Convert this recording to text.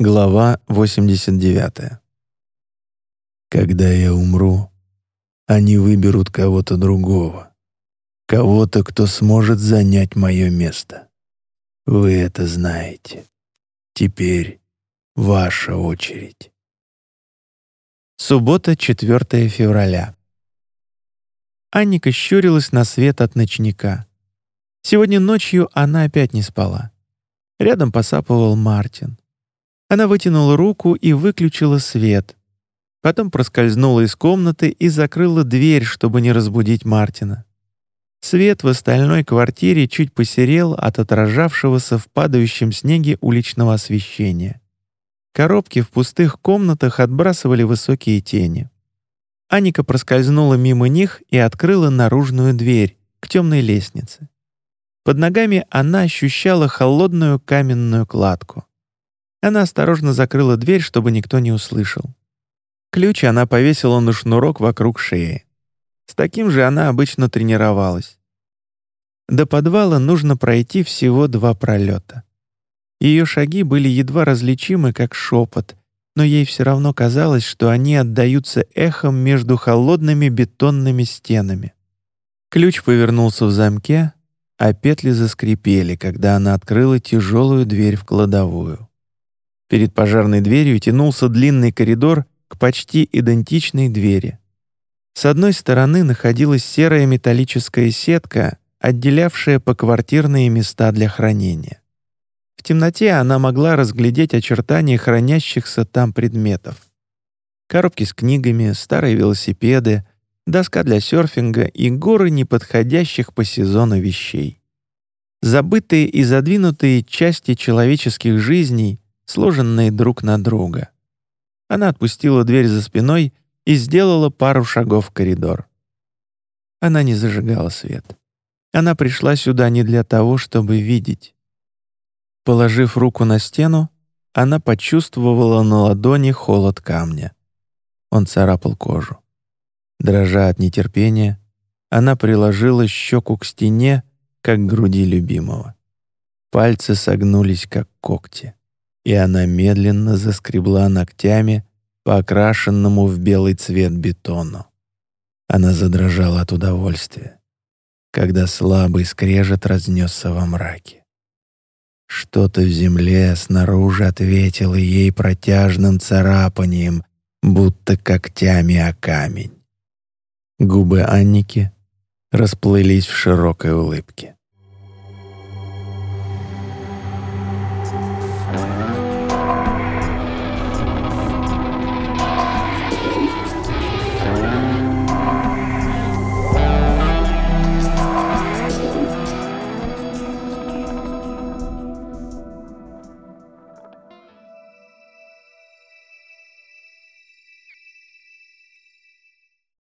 Глава 89. Когда я умру, они выберут кого-то другого, кого-то, кто сможет занять мое место. Вы это знаете. Теперь ваша очередь. Суббота, 4 февраля. Анника щурилась на свет от ночника. Сегодня ночью она опять не спала. Рядом посапывал Мартин. Она вытянула руку и выключила свет. Потом проскользнула из комнаты и закрыла дверь, чтобы не разбудить Мартина. Свет в остальной квартире чуть посерел от отражавшегося в падающем снеге уличного освещения. Коробки в пустых комнатах отбрасывали высокие тени. Аника проскользнула мимо них и открыла наружную дверь к темной лестнице. Под ногами она ощущала холодную каменную кладку. Она осторожно закрыла дверь, чтобы никто не услышал. Ключ она повесила на шнурок вокруг шеи. С таким же она обычно тренировалась. До подвала нужно пройти всего два пролета. Ее шаги были едва различимы, как шепот, но ей все равно казалось, что они отдаются эхом между холодными бетонными стенами. Ключ повернулся в замке, а петли заскрипели, когда она открыла тяжелую дверь в кладовую. Перед пожарной дверью тянулся длинный коридор к почти идентичной двери. С одной стороны находилась серая металлическая сетка, отделявшая поквартирные места для хранения. В темноте она могла разглядеть очертания хранящихся там предметов. Коробки с книгами, старые велосипеды, доска для серфинга и горы неподходящих по сезону вещей. Забытые и задвинутые части человеческих жизней сложенные друг на друга. Она отпустила дверь за спиной и сделала пару шагов в коридор. Она не зажигала свет. Она пришла сюда не для того, чтобы видеть. Положив руку на стену, она почувствовала на ладони холод камня. Он царапал кожу. Дрожа от нетерпения, она приложила щеку к стене, как груди любимого. Пальцы согнулись, как когти и она медленно заскребла ногтями по окрашенному в белый цвет бетону. Она задрожала от удовольствия, когда слабый скрежет разнесся во мраке. Что-то в земле снаружи ответило ей протяжным царапанием, будто когтями о камень. Губы Анники расплылись в широкой улыбке.